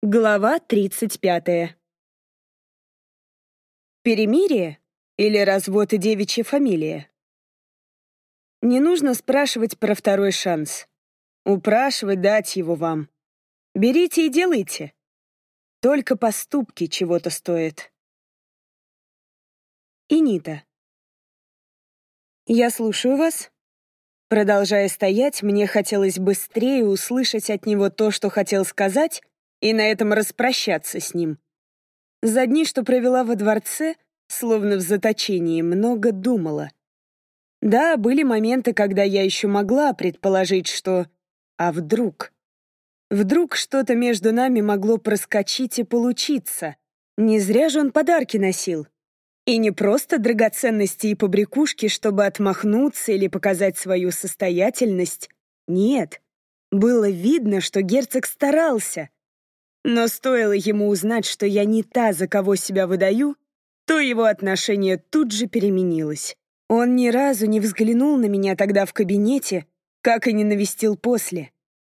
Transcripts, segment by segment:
Глава 35. Перемирие или развод и девичья фамилия? Не нужно спрашивать про второй шанс. Упрашивать дать его вам. Берите и делайте. Только поступки чего-то стоят. Инита. Я слушаю вас. Продолжая стоять, мне хотелось быстрее услышать от него то, что хотел сказать, и на этом распрощаться с ним. За дни, что провела во дворце, словно в заточении, много думала. Да, были моменты, когда я еще могла предположить, что... А вдруг? Вдруг что-то между нами могло проскочить и получиться. Не зря же он подарки носил. И не просто драгоценности и побрякушки, чтобы отмахнуться или показать свою состоятельность. Нет. Было видно, что герцог старался — но стоило ему узнать, что я не та, за кого себя выдаю, то его отношение тут же переменилось. Он ни разу не взглянул на меня тогда в кабинете, как и не навестил после.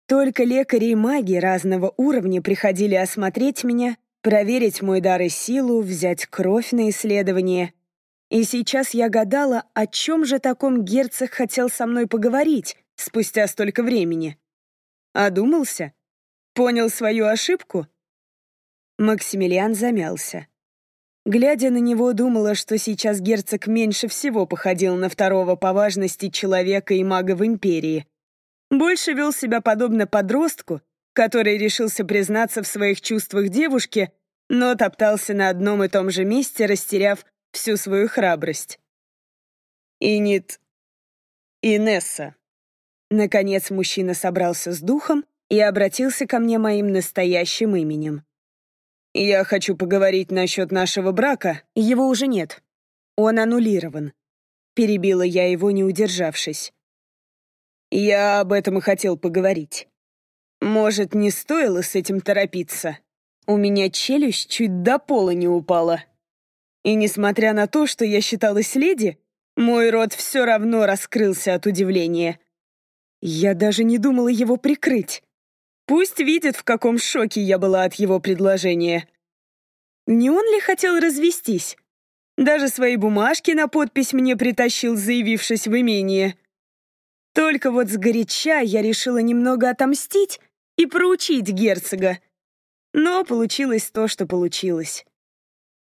Только лекари и маги разного уровня приходили осмотреть меня, проверить мой дар и силу, взять кровь на исследование. И сейчас я гадала, о чем же таком герцог хотел со мной поговорить спустя столько времени. Одумался? Понял свою ошибку? Максимилиан замялся. Глядя на него, думала, что сейчас герцог меньше всего походил на второго по важности человека и мага в империи. Больше вел себя подобно подростку, который решился признаться в своих чувствах девушке, но топтался на одном и том же месте, растеряв всю свою храбрость. «Инит... Инесса». Наконец мужчина собрался с духом и обратился ко мне моим настоящим именем. «Я хочу поговорить насчет нашего брака. Его уже нет. Он аннулирован». Перебила я его, не удержавшись. «Я об этом и хотел поговорить. Может, не стоило с этим торопиться? У меня челюсть чуть до пола не упала. И несмотря на то, что я считалась леди, мой рот все равно раскрылся от удивления. Я даже не думала его прикрыть. Пусть видит, в каком шоке я была от его предложения. Не он ли хотел развестись? Даже свои бумажки на подпись мне притащил, заявившись в имение. Только вот сгоряча я решила немного отомстить и проучить герцога. Но получилось то, что получилось.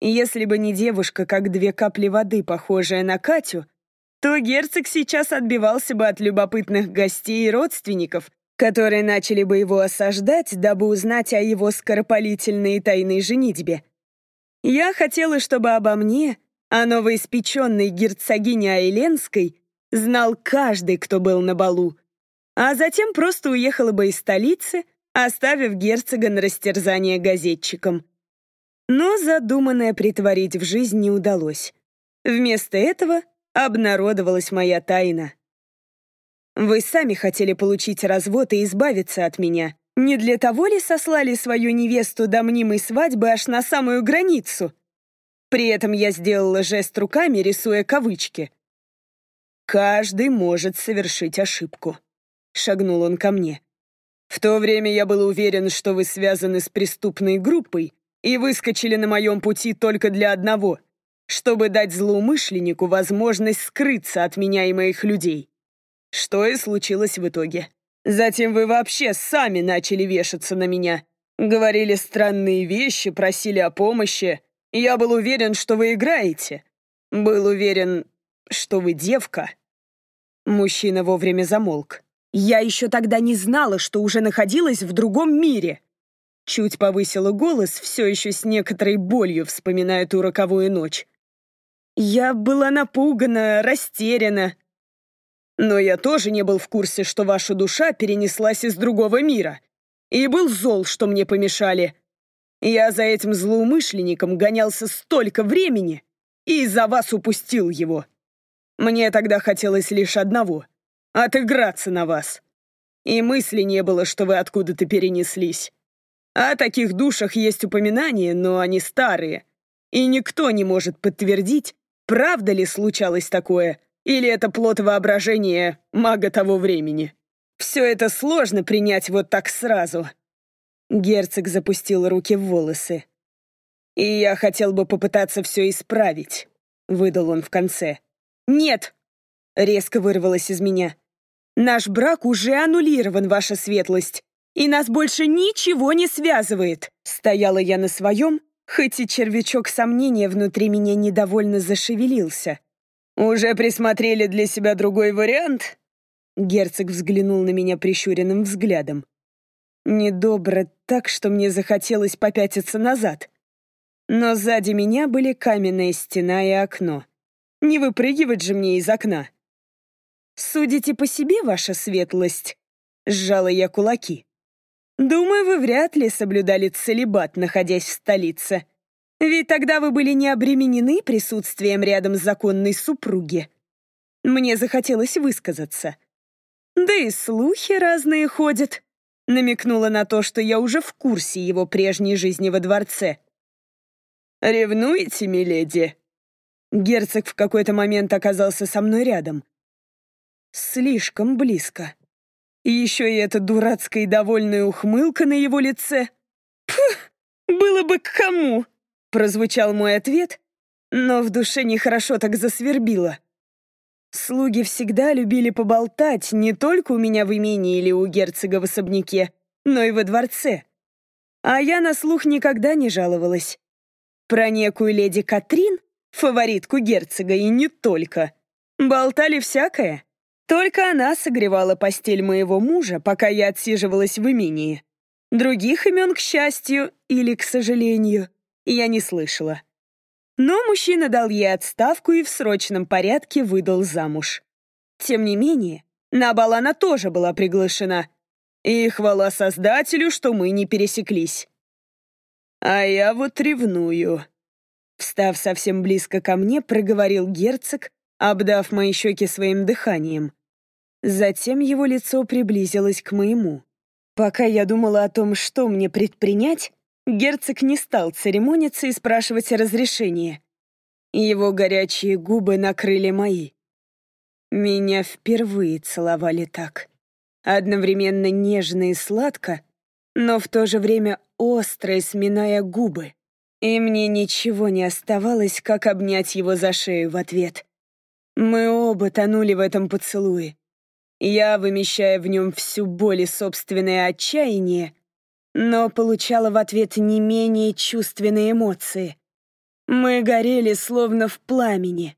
Если бы не девушка, как две капли воды, похожая на Катю, то герцог сейчас отбивался бы от любопытных гостей и родственников, которые начали бы его осаждать, дабы узнать о его скоропалительной тайной женитьбе. Я хотела, чтобы обо мне, о новоиспеченной герцогине Айленской, знал каждый, кто был на балу, а затем просто уехала бы из столицы, оставив герцога на растерзание газетчикам. Но задуманное притворить в жизнь не удалось. Вместо этого обнародовалась моя тайна. Вы сами хотели получить развод и избавиться от меня. Не для того ли сослали свою невесту до мнимой свадьбы аж на самую границу? При этом я сделала жест руками, рисуя кавычки. «Каждый может совершить ошибку», — шагнул он ко мне. «В то время я был уверен, что вы связаны с преступной группой и выскочили на моем пути только для одного — чтобы дать злоумышленнику возможность скрыться от меня и моих людей. Что и случилось в итоге. Затем вы вообще сами начали вешаться на меня. Говорили странные вещи, просили о помощи. Я был уверен, что вы играете. Был уверен, что вы девка. Мужчина вовремя замолк. Я еще тогда не знала, что уже находилась в другом мире. Чуть повысила голос, все еще с некоторой болью вспоминая ту роковую ночь. Я была напугана, растеряна, но я тоже не был в курсе, что ваша душа перенеслась из другого мира. И был зол, что мне помешали. Я за этим злоумышленником гонялся столько времени и из-за вас упустил его. Мне тогда хотелось лишь одного — отыграться на вас. И мысли не было, что вы откуда-то перенеслись. О таких душах есть упоминания, но они старые. И никто не может подтвердить, правда ли случалось такое — или это плод воображения мага того времени? Все это сложно принять вот так сразу. Герцог запустил руки в волосы. «И я хотел бы попытаться все исправить», — выдал он в конце. «Нет!» — резко вырвалось из меня. «Наш брак уже аннулирован, ваша светлость, и нас больше ничего не связывает!» Стояла я на своем, хоть и червячок сомнения внутри меня недовольно зашевелился. «Уже присмотрели для себя другой вариант?» Герцог взглянул на меня прищуренным взглядом. Недобро так, что мне захотелось попятиться назад. Но сзади меня были каменная стена и окно. Не выпрыгивать же мне из окна. «Судите по себе, ваша светлость?» — сжала я кулаки. «Думаю, вы вряд ли соблюдали целебат, находясь в столице. Ведь тогда вы были не обременены присутствием рядом с законной супруги. Мне захотелось высказаться. Да и слухи разные ходят. Намекнула на то, что я уже в курсе его прежней жизни во дворце. «Ревнуете, миледи?» Герцог в какой-то момент оказался со мной рядом. Слишком близко. И еще и эта дурацкая и довольная ухмылка на его лице. Пф, было бы к кому! Прозвучал мой ответ, но в душе нехорошо так засвербило. Слуги всегда любили поболтать не только у меня в имении или у герцога в особняке, но и во дворце. А я на слух никогда не жаловалась. Про некую леди Катрин, фаворитку герцога, и не только. Болтали всякое. Только она согревала постель моего мужа, пока я отсиживалась в имении. Других имен, к счастью, или к сожалению, я не слышала. Но мужчина дал ей отставку и в срочном порядке выдал замуж. Тем не менее, на бал она тоже была приглашена. И хвала Создателю, что мы не пересеклись. А я вот ревную. Встав совсем близко ко мне, проговорил герцог, обдав мои щеки своим дыханием. Затем его лицо приблизилось к моему. Пока я думала о том, что мне предпринять, Герцог не стал церемониться и спрашивать разрешения. Его горячие губы накрыли мои. Меня впервые целовали так. Одновременно нежно и сладко, но в то же время остро сминая губы. И мне ничего не оставалось, как обнять его за шею в ответ. Мы оба тонули в этом поцелуе. Я, вымещая в нем всю боль и собственное отчаяние, но получала в ответ не менее чувственные эмоции. Мы горели словно в пламени.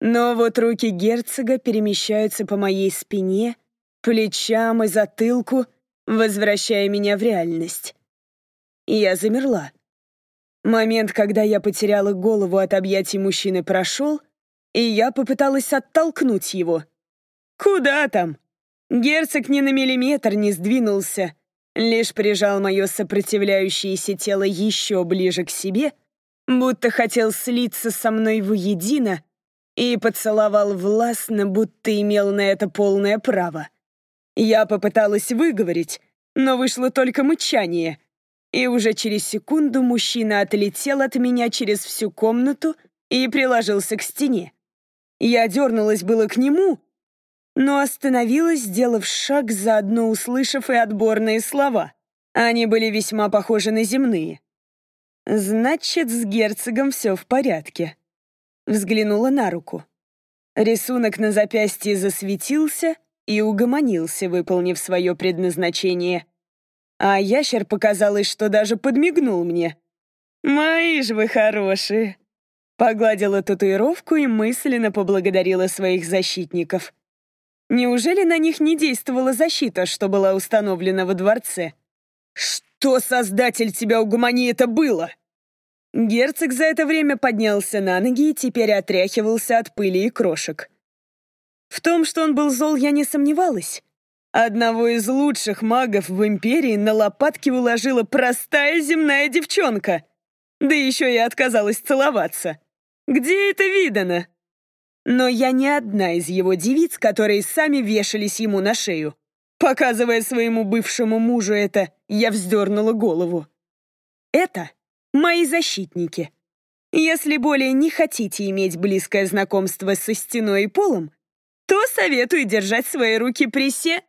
Но вот руки герцога перемещаются по моей спине, плечам и затылку, возвращая меня в реальность. я замерла. Момент, когда я потеряла голову от объятий мужчины, прошел, и я попыталась оттолкнуть его. Куда там? Герцог ни на миллиметр не сдвинулся, лишь прижал мое сопротивляющееся тело еще ближе к себе, будто хотел слиться со мной воедино и поцеловал властно, будто имел на это полное право. Я попыталась выговорить, но вышло только мычание, и уже через секунду мужчина отлетел от меня через всю комнату и приложился к стене. Я дернулась было к нему, но остановилась, сделав шаг, заодно услышав и отборные слова. Они были весьма похожи на земные. «Значит, с герцогом все в порядке». Взглянула на руку. Рисунок на запястье засветился и угомонился, выполнив свое предназначение. А ящер показалось, что даже подмигнул мне. «Мои ж вы хорошие!» Погладила татуировку и мысленно поблагодарила своих защитников. Неужели на них не действовала защита, что была установлена во дворце? «Что, создатель, тебя угомони, это было?» Герцог за это время поднялся на ноги и теперь отряхивался от пыли и крошек. В том, что он был зол, я не сомневалась. Одного из лучших магов в Империи на лопатки уложила простая земная девчонка. Да еще и отказалась целоваться. Где это видано? Но я не одна из его девиц, которые сами вешались ему на шею. Показывая своему бывшему мужу это, я вздернула голову. Это мои защитники. Если более не хотите иметь близкое знакомство со стеной и полом, то советую держать свои руки при се...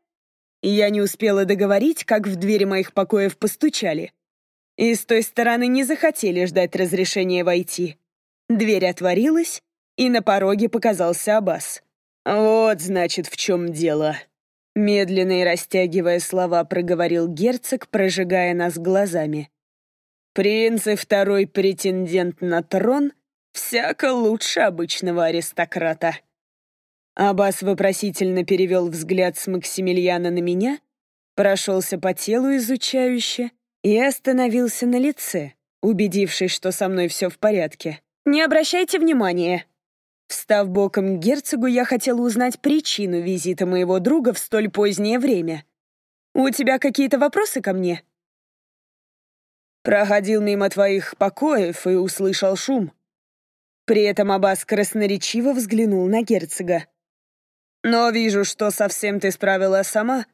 Я не успела договорить, как в двери моих покоев постучали. И с той стороны не захотели ждать разрешения войти. Дверь отворилась, и на пороге показался Аббас. «Вот, значит, в чем дело», Медленно и растягивая слова, проговорил герцог, прожигая нас глазами. «Принц и второй претендент на трон всяко лучше обычного аристократа». Аббас вопросительно перевел взгляд с Максимилиана на меня, прошелся по телу изучающе и остановился на лице, убедившись, что со мной все в порядке. «Не обращайте внимания», Встав боком к герцогу, я хотела узнать причину визита моего друга в столь позднее время. «У тебя какие-то вопросы ко мне?» Проходил мимо твоих покоев и услышал шум. При этом Аббас красноречиво взглянул на герцога. «Но вижу, что совсем ты справилась сама.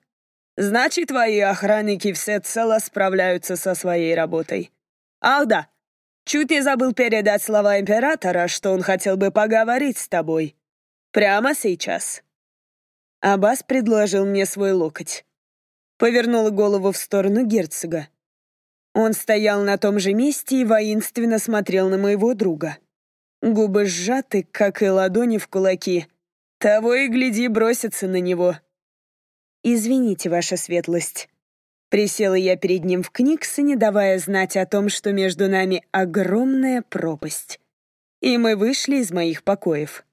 Значит, твои охранники всецело справляются со своей работой. Ах да, Чуть не забыл передать слова императора, что он хотел бы поговорить с тобой. Прямо сейчас. Аббас предложил мне свой локоть. Повернула голову в сторону герцога. Он стоял на том же месте и воинственно смотрел на моего друга. Губы сжаты, как и ладони в кулаки. Того и гляди, бросятся на него. «Извините, ваша светлость», Присела я перед ним в книгсе, не давая знать о том, что между нами огромная пропасть. И мы вышли из моих покоев.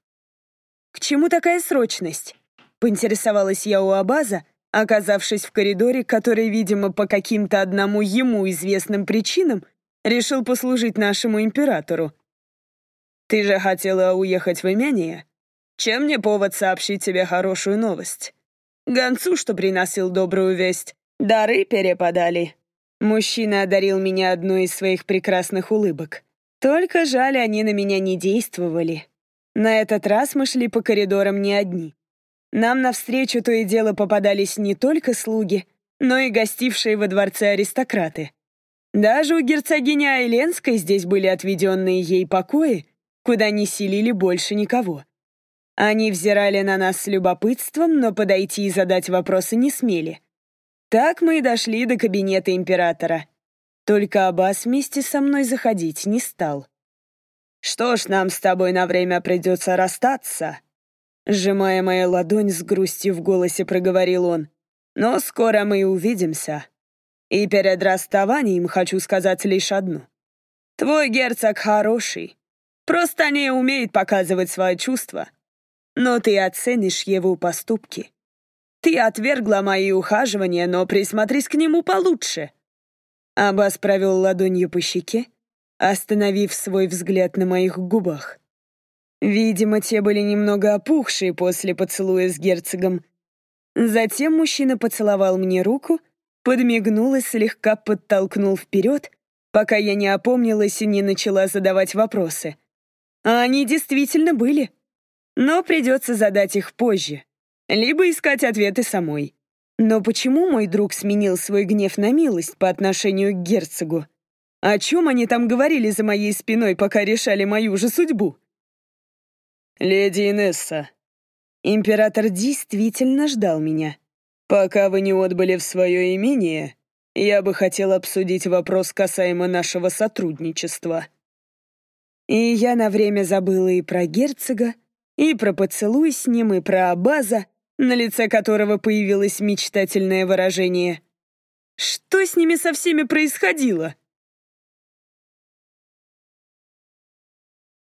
«К чему такая срочность?» — поинтересовалась я у Абаза, оказавшись в коридоре, который, видимо, по каким-то одному ему известным причинам решил послужить нашему императору. «Ты же хотела уехать в имение? Чем мне повод сообщить тебе хорошую новость? Гонцу, что приносил добрую весть, Дары перепадали. Мужчина одарил меня одной из своих прекрасных улыбок. Только жаль, они на меня не действовали. На этот раз мы шли по коридорам не одни. Нам навстречу то и дело попадались не только слуги, но и гостившие во дворце аристократы. Даже у герцогини Айленской здесь были отведенные ей покои, куда не селили больше никого. Они взирали на нас с любопытством, но подойти и задать вопросы не смели — так мы и дошли до кабинета императора. Только Аббас вместе со мной заходить не стал. «Что ж, нам с тобой на время придется расстаться», Сжимая мою ладонь с грустью в голосе, проговорил он. «Но скоро мы увидимся. И перед расставанием хочу сказать лишь одну. Твой герцог хороший, просто не умеет показывать свои чувства. Но ты оценишь его поступки. Ты отвергла мои ухаживания, но присмотрись к нему получше». Аббас провел ладонью по щеке, остановив свой взгляд на моих губах. Видимо, те были немного опухшие после поцелуя с герцогом. Затем мужчина поцеловал мне руку, подмигнул и слегка подтолкнул вперед, пока я не опомнилась и не начала задавать вопросы. А они действительно были. Но придется задать их позже либо искать ответы самой. Но почему мой друг сменил свой гнев на милость по отношению к герцогу? О чем они там говорили за моей спиной, пока решали мою же судьбу? «Леди Инесса». Император действительно ждал меня. «Пока вы не отбыли в свое имение, я бы хотел обсудить вопрос касаемо нашего сотрудничества». И я на время забыла и про герцога, и про поцелуй с ним, и про Абаза, на лице которого появилось мечтательное выражение. Что с ними со всеми происходило?